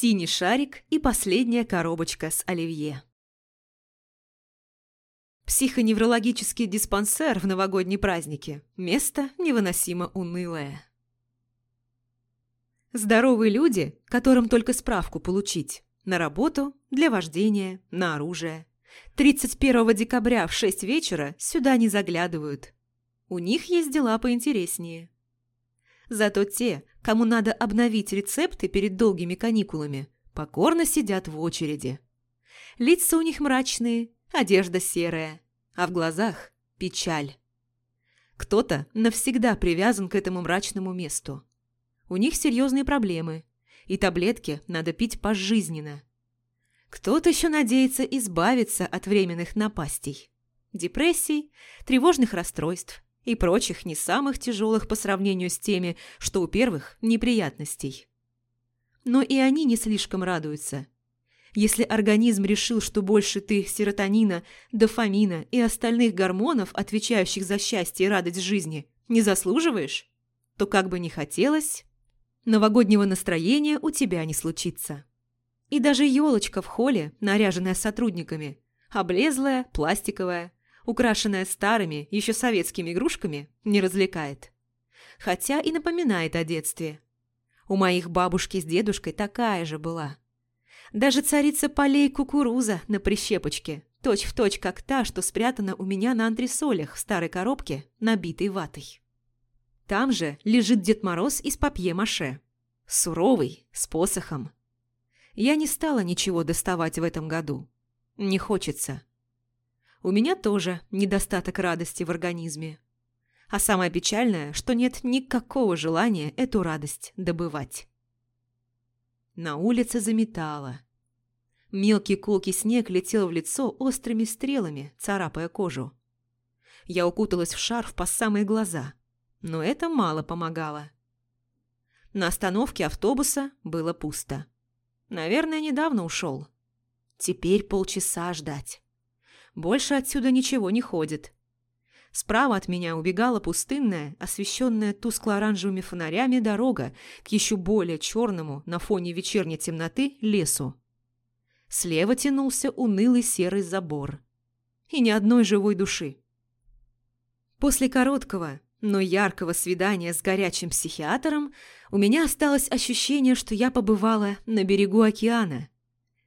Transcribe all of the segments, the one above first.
синий шарик и последняя коробочка с оливье. Психоневрологический диспансер в новогодние праздники – место невыносимо унылое. Здоровые люди, которым только справку получить, на работу, для вождения, на оружие. 31 декабря в 6 вечера сюда не заглядывают. У них есть дела поинтереснее. Зато те, кому надо обновить рецепты перед долгими каникулами, покорно сидят в очереди. Лица у них мрачные, одежда серая, а в глазах печаль. Кто-то навсегда привязан к этому мрачному месту. У них серьезные проблемы, и таблетки надо пить пожизненно. Кто-то еще надеется избавиться от временных напастей, депрессий, тревожных расстройств и прочих не самых тяжелых по сравнению с теми, что у первых неприятностей. Но и они не слишком радуются. Если организм решил, что больше ты серотонина, дофамина и остальных гормонов, отвечающих за счастье и радость жизни, не заслуживаешь, то как бы ни хотелось, новогоднего настроения у тебя не случится. И даже елочка в холле, наряженная сотрудниками, облезлая, пластиковая, украшенная старыми, еще советскими игрушками, не развлекает. Хотя и напоминает о детстве. У моих бабушки с дедушкой такая же была. Даже царица полей кукуруза на прищепочке, точь-в-точь, точь, как та, что спрятана у меня на антресолях в старой коробке, набитой ватой. Там же лежит Дед Мороз из папье-маше. Суровый, с посохом. Я не стала ничего доставать в этом году. Не хочется. У меня тоже недостаток радости в организме. А самое печальное, что нет никакого желания эту радость добывать. На улице заметало. Мелкий колкий снег летел в лицо острыми стрелами, царапая кожу. Я укуталась в шарф по самые глаза, но это мало помогало. На остановке автобуса было пусто. Наверное, недавно ушел. Теперь полчаса ждать. Больше отсюда ничего не ходит. Справа от меня убегала пустынная, освещенная тускло-оранжевыми фонарями дорога к еще более черному на фоне вечерней темноты лесу. Слева тянулся унылый серый забор. И ни одной живой души. После короткого, но яркого свидания с горячим психиатром у меня осталось ощущение, что я побывала на берегу океана,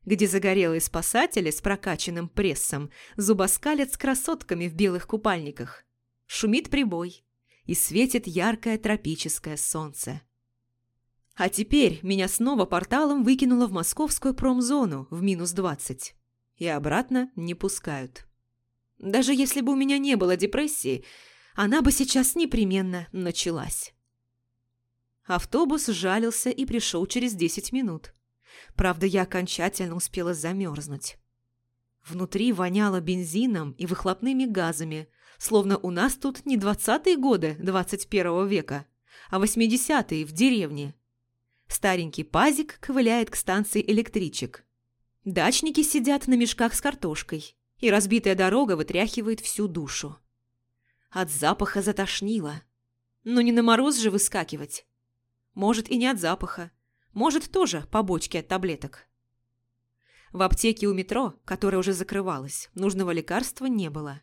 где загорелые спасатели с прокачанным прессом зубоскалят с красотками в белых купальниках. Шумит прибой и светит яркое тропическое солнце. А теперь меня снова порталом выкинуло в московскую промзону в минус двадцать. И обратно не пускают. Даже если бы у меня не было депрессии – она бы сейчас непременно началась. Автобус жалился и пришел через десять минут. Правда, я окончательно успела замерзнуть. Внутри воняло бензином и выхлопными газами, словно у нас тут не двадцатые годы двадцать первого века, а восьмидесятые в деревне. Старенький пазик ковыляет к станции электричек. Дачники сидят на мешках с картошкой, и разбитая дорога вытряхивает всю душу. От запаха затошнило. Но не на мороз же выскакивать. Может, и не от запаха. Может, тоже побочки от таблеток. В аптеке у метро, которая уже закрывалась, нужного лекарства не было.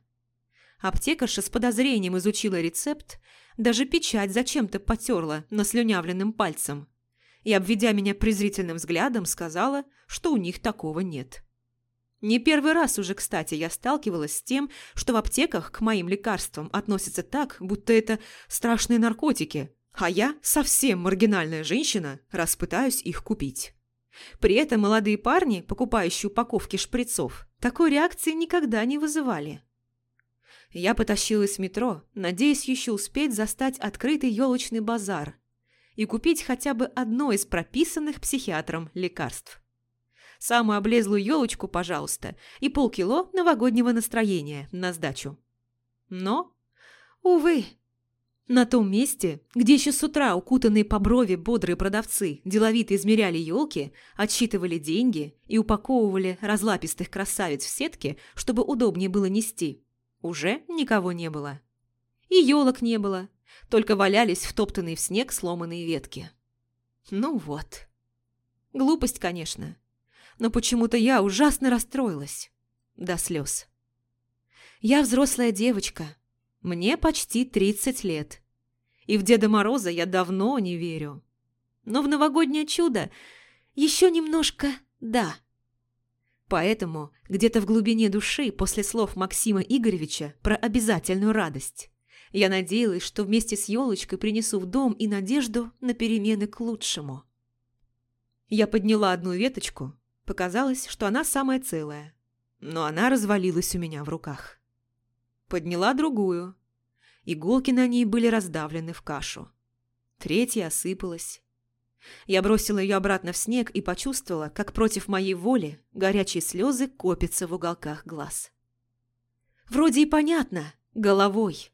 Аптекарша с подозрением изучила рецепт, даже печать зачем-то потерла наслюнявленным пальцем и, обведя меня презрительным взглядом, сказала, что у них такого нет. Не первый раз уже, кстати, я сталкивалась с тем, что в аптеках к моим лекарствам относятся так, будто это страшные наркотики, а я, совсем маргинальная женщина, раз пытаюсь их купить. При этом молодые парни, покупающие упаковки шприцов, такой реакции никогда не вызывали. Я потащилась в метро, надеясь еще успеть застать открытый елочный базар и купить хотя бы одно из прописанных психиатром лекарств. Самую облезлую елочку, пожалуйста, и полкило новогоднего настроения на сдачу. Но, увы, на том месте, где еще с утра укутанные по брови бодрые продавцы деловито измеряли елки, отсчитывали деньги и упаковывали разлапистых красавиц в сетки, чтобы удобнее было нести, уже никого не было. И елок не было, только валялись втоптанные в снег сломанные ветки. Ну вот. Глупость, конечно. Но почему-то я ужасно расстроилась. До слез. Я взрослая девочка. Мне почти 30 лет. И в Деда Мороза я давно не верю. Но в новогоднее чудо еще немножко «да». Поэтому где-то в глубине души после слов Максима Игоревича про обязательную радость я надеялась, что вместе с елочкой принесу в дом и надежду на перемены к лучшему. Я подняла одну веточку, показалось, что она самая целая, но она развалилась у меня в руках. Подняла другую. Иголки на ней были раздавлены в кашу. Третья осыпалась. Я бросила ее обратно в снег и почувствовала, как против моей воли горячие слезы копятся в уголках глаз. Вроде и понятно, головой,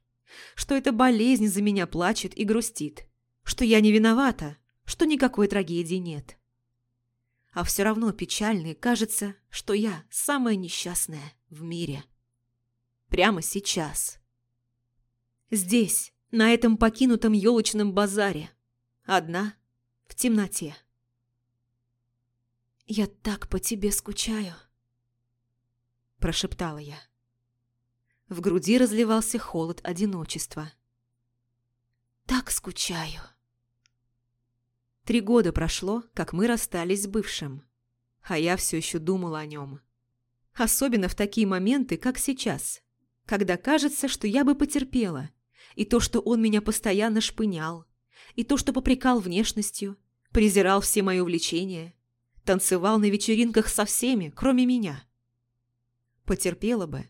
что эта болезнь за меня плачет и грустит, что я не виновата, что никакой трагедии нет. А все равно печально кажется, что я самая несчастная в мире. Прямо сейчас. Здесь, на этом покинутом елочном базаре, одна в темноте. «Я так по тебе скучаю», – прошептала я. В груди разливался холод одиночества. «Так скучаю». Три года прошло, как мы расстались с бывшим, а я все еще думала о нем. Особенно в такие моменты, как сейчас, когда кажется, что я бы потерпела, и то, что он меня постоянно шпынял, и то, что попрекал внешностью, презирал все мои увлечения, танцевал на вечеринках со всеми, кроме меня. Потерпела бы,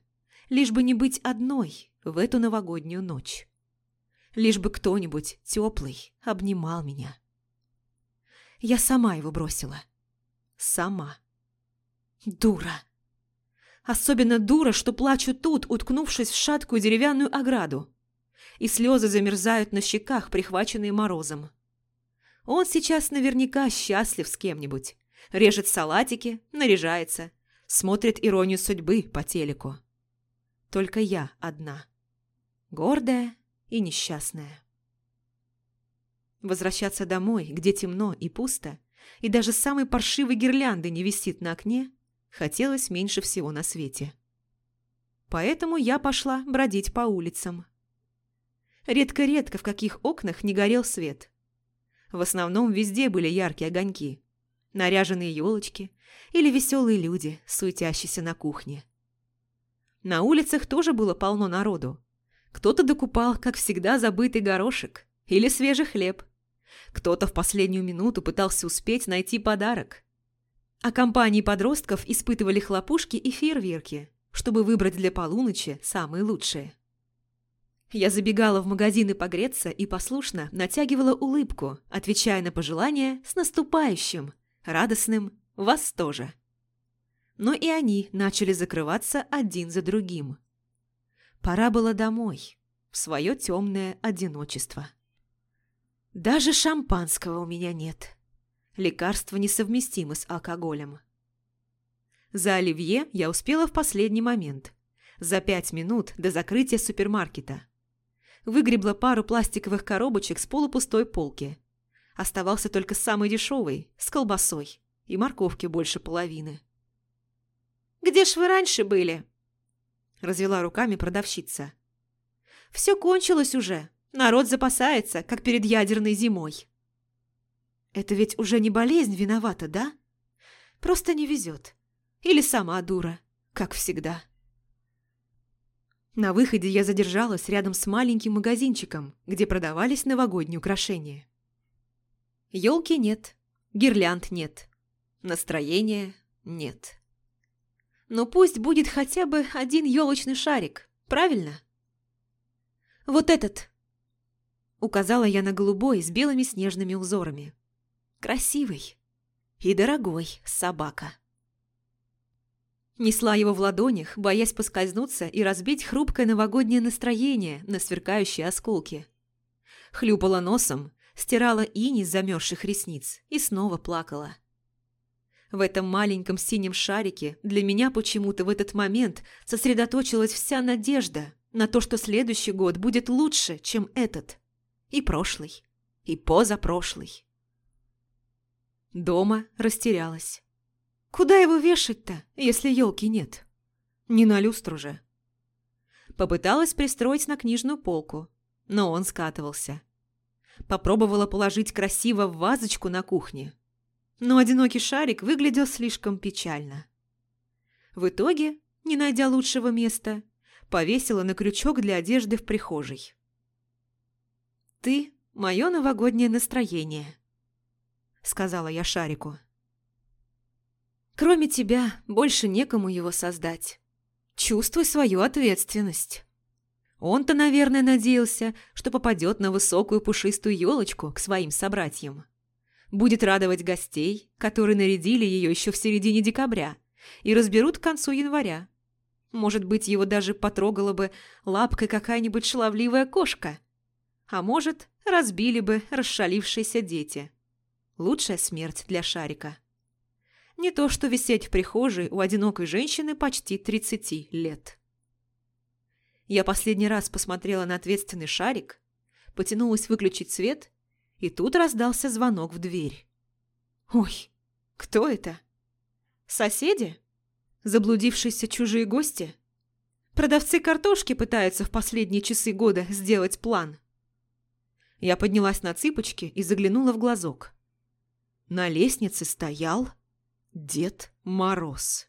лишь бы не быть одной в эту новогоднюю ночь. Лишь бы кто-нибудь теплый обнимал меня. Я сама его бросила. Сама. Дура. Особенно дура, что плачу тут, уткнувшись в шаткую деревянную ограду и слезы замерзают на щеках, прихваченные морозом. Он сейчас наверняка счастлив с кем-нибудь. Режет салатики, наряжается, смотрит иронию судьбы по телеку. Только я одна. Гордая и несчастная. Возвращаться домой, где темно и пусто, и даже самой паршивой гирлянды не висит на окне, хотелось меньше всего на свете. Поэтому я пошла бродить по улицам. Редко-редко в каких окнах не горел свет. В основном везде были яркие огоньки, наряженные елочки или веселые люди, суетящиеся на кухне. На улицах тоже было полно народу. Кто-то докупал, как всегда, забытый горошек или свежий хлеб. Кто-то в последнюю минуту пытался успеть найти подарок. А компании подростков испытывали хлопушки и фейерверки, чтобы выбрать для полуночи самые лучшие. Я забегала в магазины погреться и послушно натягивала улыбку, отвечая на пожелания с наступающим, радостным «Вас тоже». Но и они начали закрываться один за другим. Пора было домой, в свое темное одиночество. Даже шампанского у меня нет. Лекарство несовместимо с алкоголем. За оливье я успела в последний момент, за пять минут до закрытия супермаркета – выгребла пару пластиковых коробочек с полупустой полки. Оставался только самый дешевый, с колбасой, и морковки больше половины. «Где ж вы раньше были?» Развела руками продавщица. «Все кончилось уже. Народ запасается, как перед ядерной зимой». «Это ведь уже не болезнь виновата, да? Просто не везет. Или сама дура, как всегда». На выходе я задержалась рядом с маленьким магазинчиком, где продавались новогодние украшения. Елки нет, гирлянд нет, настроения нет. Но пусть будет хотя бы один елочный шарик, правильно? Вот этот. Указала я на голубой с белыми снежными узорами. Красивый и дорогой собака. Несла его в ладонях, боясь поскользнуться и разбить хрупкое новогоднее настроение на сверкающие осколки. Хлюпала носом, стирала иней с замерзших ресниц и снова плакала. В этом маленьком синем шарике для меня почему-то в этот момент сосредоточилась вся надежда на то, что следующий год будет лучше, чем этот. И прошлый, и позапрошлый. Дома растерялась. Куда его вешать-то, если елки нет? Не на люстру же. Попыталась пристроить на книжную полку, но он скатывался. Попробовала положить красиво в вазочку на кухне, но одинокий шарик выглядел слишком печально. В итоге, не найдя лучшего места, повесила на крючок для одежды в прихожей. «Ты – мое новогоднее настроение», – сказала я шарику. «Кроме тебя, больше некому его создать. Чувствуй свою ответственность». Он-то, наверное, надеялся, что попадет на высокую пушистую елочку к своим собратьям. Будет радовать гостей, которые нарядили ее еще в середине декабря, и разберут к концу января. Может быть, его даже потрогала бы лапкой какая-нибудь шаловливая кошка. А может, разбили бы расшалившиеся дети. Лучшая смерть для шарика. Не то, что висеть в прихожей у одинокой женщины почти 30 лет. Я последний раз посмотрела на ответственный шарик, потянулась выключить свет, и тут раздался звонок в дверь. «Ой, кто это? Соседи?» Заблудившиеся чужие гости? Продавцы картошки пытаются в последние часы года сделать план. Я поднялась на цыпочки и заглянула в глазок. На лестнице стоял Дед Мороз.